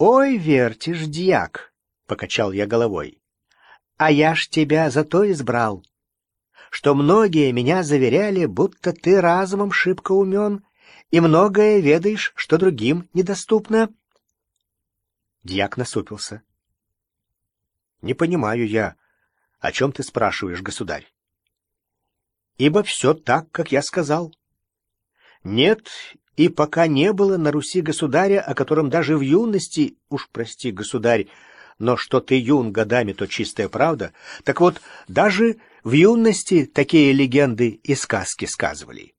«Ой, вертишь, дьяк!» — покачал я головой. «А я ж тебя за то избрал, что многие меня заверяли, будто ты разумом шибко умен и многое ведаешь, что другим недоступно». Дьяк насупился. «Не понимаю я, о чем ты спрашиваешь, государь?» «Ибо все так, как я сказал. Нет и пока не было на Руси государя, о котором даже в юности, уж прости, государь, но что ты юн годами, то чистая правда, так вот, даже в юности такие легенды и сказки сказывали.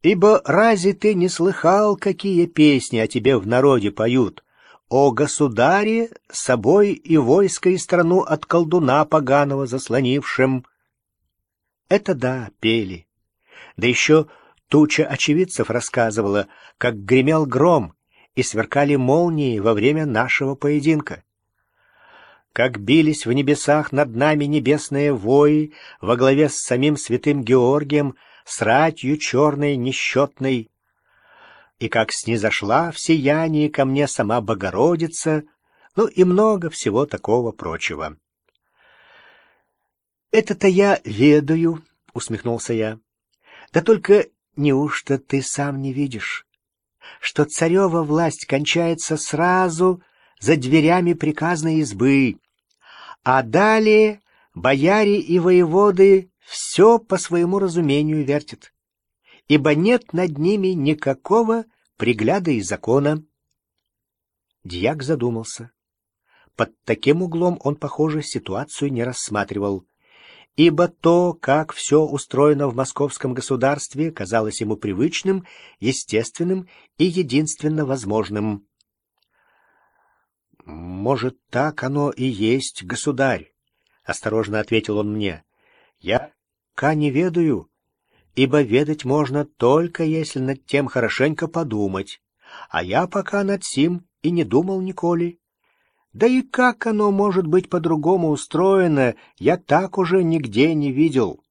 Ибо разве ты не слыхал, какие песни о тебе в народе поют? О государе, собой и войско и страну от колдуна поганого заслонившим. Это да, пели. Да еще Туча очевидцев рассказывала, как гремел гром и сверкали молнии во время нашего поединка. Как бились в небесах над нами небесные вои во главе с самим святым Георгием, с ратью черной несчетной, и как снизошла в сиянии ко мне сама Богородица, ну и много всего такого прочего. «Это-то я ведаю», — усмехнулся я. «Да только Неужто ты сам не видишь, что царева власть кончается сразу за дверями приказной избы, а далее бояре и воеводы все по своему разумению вертят, ибо нет над ними никакого пригляда и закона. Дьяк задумался. Под таким углом он, похоже, ситуацию не рассматривал ибо то, как все устроено в московском государстве, казалось ему привычным, естественным и единственно возможным. «Может, так оно и есть, государь?» — осторожно ответил он мне. «Я ка не ведаю, ибо ведать можно только, если над тем хорошенько подумать, а я пока над сим и не думал николи». Да и как оно может быть по-другому устроено, я так уже нигде не видел.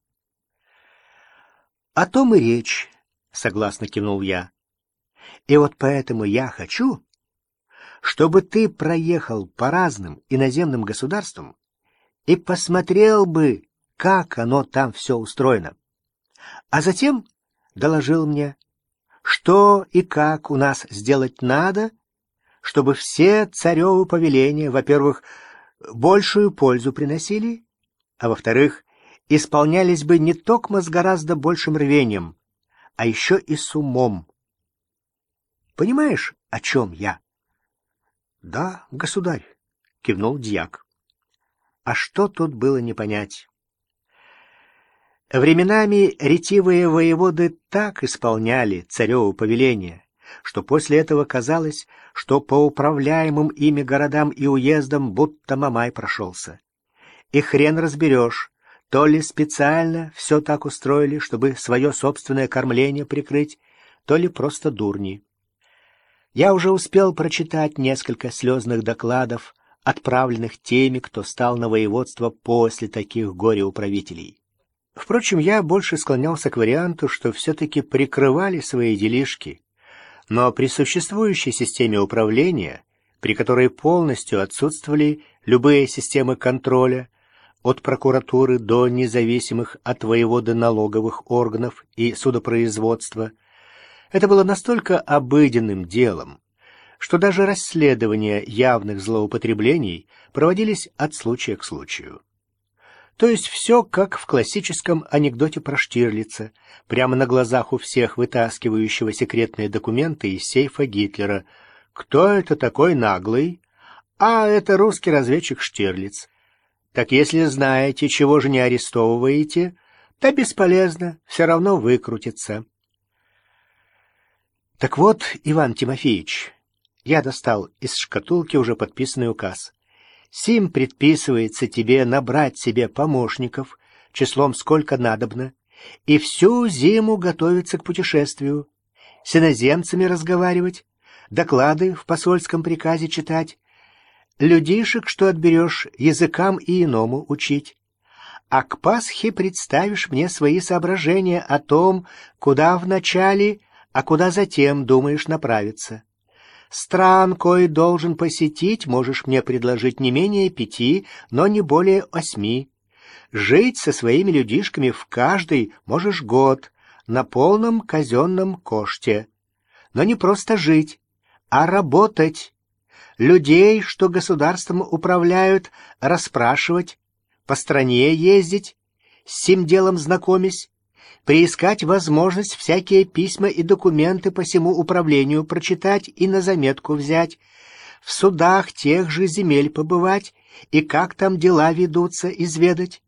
— О том и речь, — согласно кивнул я. — И вот поэтому я хочу, чтобы ты проехал по разным иноземным государствам и посмотрел бы, как оно там все устроено. А затем доложил мне, что и как у нас сделать надо, чтобы все царевы повеления, во-первых, большую пользу приносили, а во-вторых, исполнялись бы не только с гораздо большим рвением, а еще и с умом. Понимаешь, о чем я? — Да, государь, — кивнул дьяк. А что тут было не понять? Временами ретивые воеводы так исполняли цареву повеление, что после этого казалось, что по управляемым ими городам и уездам будто Мамай прошелся. И хрен разберешь, то ли специально все так устроили, чтобы свое собственное кормление прикрыть, то ли просто дурни. Я уже успел прочитать несколько слезных докладов, отправленных теми, кто стал на воеводство после таких горе-управителей. Впрочем, я больше склонялся к варианту, что все-таки прикрывали свои делишки, но при существующей системе управления, при которой полностью отсутствовали любые системы контроля, от прокуратуры до независимых от воеводы налоговых органов и судопроизводства, это было настолько обыденным делом, что даже расследования явных злоупотреблений проводились от случая к случаю. То есть все как в классическом анекдоте про Штирлица, прямо на глазах у всех вытаскивающего секретные документы из сейфа Гитлера. Кто это такой наглый? А это русский разведчик Штирлиц. Так если знаете, чего же не арестовываете, то бесполезно, все равно выкрутится. Так вот, Иван Тимофеевич, я достал из шкатулки уже подписанный указ. Сим предписывается тебе набрать себе помощников, числом сколько надобно, и всю зиму готовиться к путешествию, с иноземцами разговаривать, доклады в посольском приказе читать, людишек, что отберешь, языкам и иному учить. А к Пасхе представишь мне свои соображения о том, куда вначале, а куда затем думаешь направиться. Стран, кое должен посетить, можешь мне предложить не менее пяти, но не более восьми. Жить со своими людишками в каждый можешь год, на полном казенном коште. Но не просто жить, а работать. Людей, что государством управляют, расспрашивать, по стране ездить, с сим делом знакомясь, приискать возможность всякие письма и документы по всему управлению прочитать и на заметку взять, в судах тех же земель побывать и как там дела ведутся, изведать.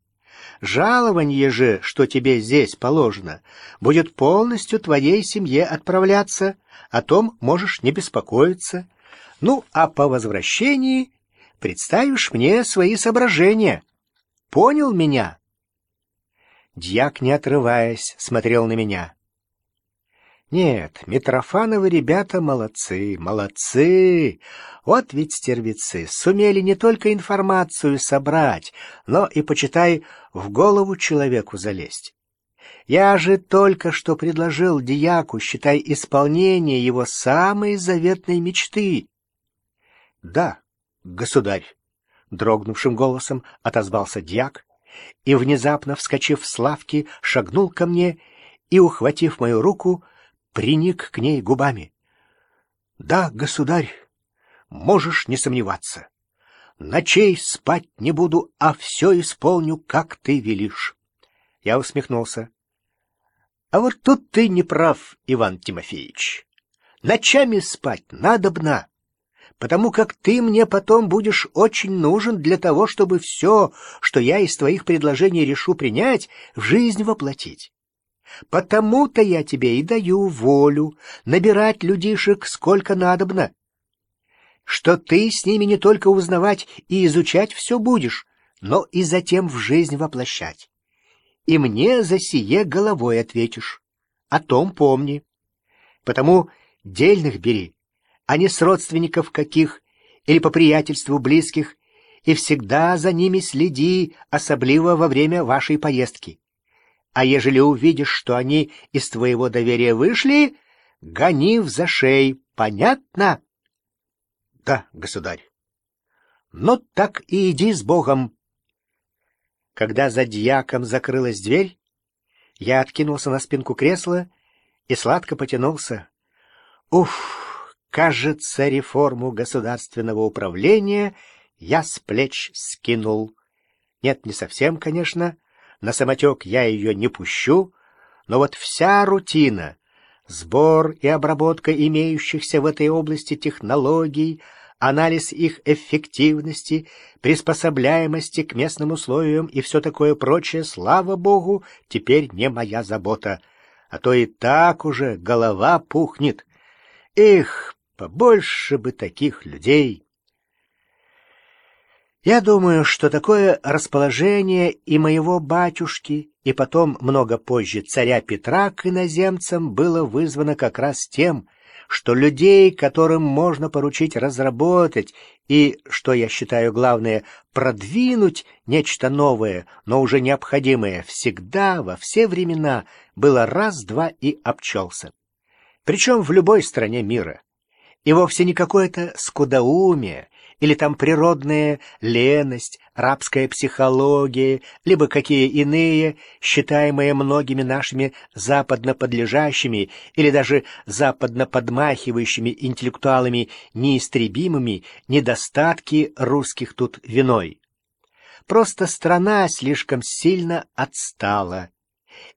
Жалование же, что тебе здесь положено, будет полностью твоей семье отправляться, о том можешь не беспокоиться. Ну, а по возвращении представишь мне свои соображения. Понял меня?» Дьяк, не отрываясь, смотрел на меня. Нет, Митрофановы ребята молодцы, молодцы. Вот ведь стервицы сумели не только информацию собрать, но и, почитай, в голову человеку залезть. Я же только что предложил дьяку, считай, исполнение его самой заветной мечты. — Да, государь, — дрогнувшим голосом отозвался дьяк, и, внезапно вскочив с лавки, шагнул ко мне и, ухватив мою руку, приник к ней губами. — Да, государь, можешь не сомневаться. Ночей спать не буду, а все исполню, как ты велишь. Я усмехнулся. — А вот тут ты не прав, Иван Тимофеевич. Ночами спать надобно потому как ты мне потом будешь очень нужен для того, чтобы все, что я из твоих предложений решу принять, в жизнь воплотить. Потому-то я тебе и даю волю набирать людишек сколько надобно, что ты с ними не только узнавать и изучать все будешь, но и затем в жизнь воплощать. И мне за сие головой ответишь. О том помни. Потому дельных бери, а не с родственников каких или по приятельству близких, и всегда за ними следи, особливо во время вашей поездки. А ежели увидишь, что они из твоего доверия вышли, гони в зашей, понятно? — Да, государь. — Ну так и иди с Богом. Когда за дьяком закрылась дверь, я откинулся на спинку кресла и сладко потянулся. Уф! Кажется, реформу государственного управления я с плеч скинул. Нет, не совсем, конечно. На самотек я ее не пущу. Но вот вся рутина, сбор и обработка имеющихся в этой области технологий, анализ их эффективности, приспособляемости к местным условиям и все такое прочее, слава богу, теперь не моя забота. А то и так уже голова пухнет. Эх, Побольше бы таких людей. Я думаю, что такое расположение и моего батюшки, и потом много позже царя Петра к иноземцам было вызвано как раз тем, что людей, которым можно поручить разработать и, что я считаю главное, продвинуть нечто новое, но уже необходимое всегда, во все времена, было раз-два и обчелся. Причем в любой стране мира. И вовсе не какое-то скудоумие или там природная леность, рабская психология, либо какие иные, считаемые многими нашими западно подлежащими или даже западно подмахивающими интеллектуалами неистребимыми недостатки русских тут виной. Просто страна слишком сильно отстала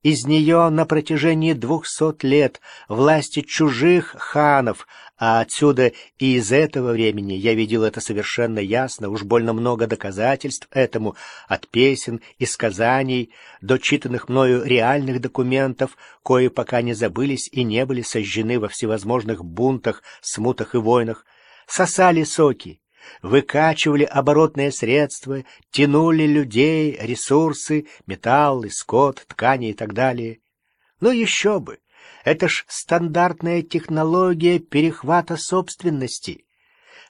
из нее на протяжении двухсот лет власти чужих ханов, а отсюда и из этого времени я видел это совершенно ясно, уж больно много доказательств этому, от песен и сказаний до читанных мною реальных документов, кои пока не забылись и не были сожжены во всевозможных бунтах, смутах и войнах, сосали соки, выкачивали оборотные средства, тянули людей, ресурсы, металлы, скот, ткани и так далее. Но еще бы! Это ж стандартная технология перехвата собственности.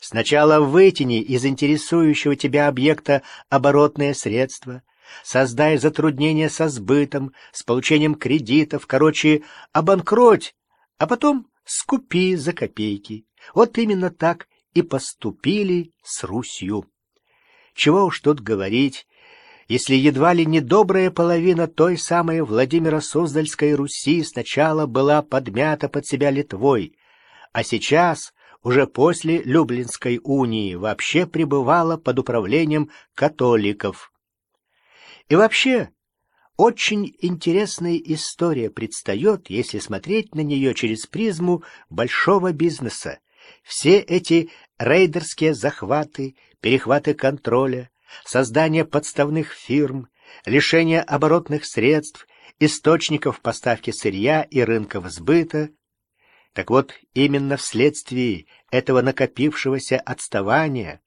Сначала вытяни из интересующего тебя объекта оборотное средство, создай затруднения со сбытом, с получением кредитов, короче, обанкроть, а потом скупи за копейки Вот именно так и поступили с Русью. Чего уж тут говорить, если едва ли не добрая половина той самой Владимира Суздальской Руси сначала была подмята под себя Литвой, а сейчас, уже после Люблинской унии, вообще пребывала под управлением католиков. И вообще, очень интересная история предстает, если смотреть на нее через призму большого бизнеса. Все эти рейдерские захваты, перехваты контроля, создание подставных фирм, лишение оборотных средств, источников поставки сырья и рынков сбыта. Так вот, именно вследствие этого накопившегося отставания,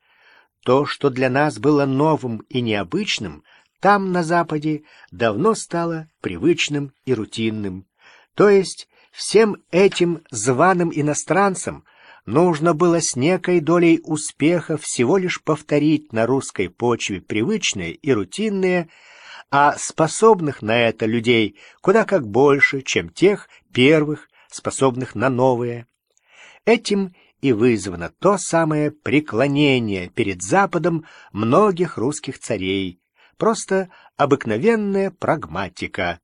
то, что для нас было новым и необычным, там, на Западе, давно стало привычным и рутинным. То есть всем этим званым иностранцам – нужно было с некой долей успеха всего лишь повторить на русской почве привычные и рутинные, а способных на это людей куда как больше, чем тех первых, способных на новые. Этим и вызвано то самое преклонение перед Западом многих русских царей, просто обыкновенная прагматика.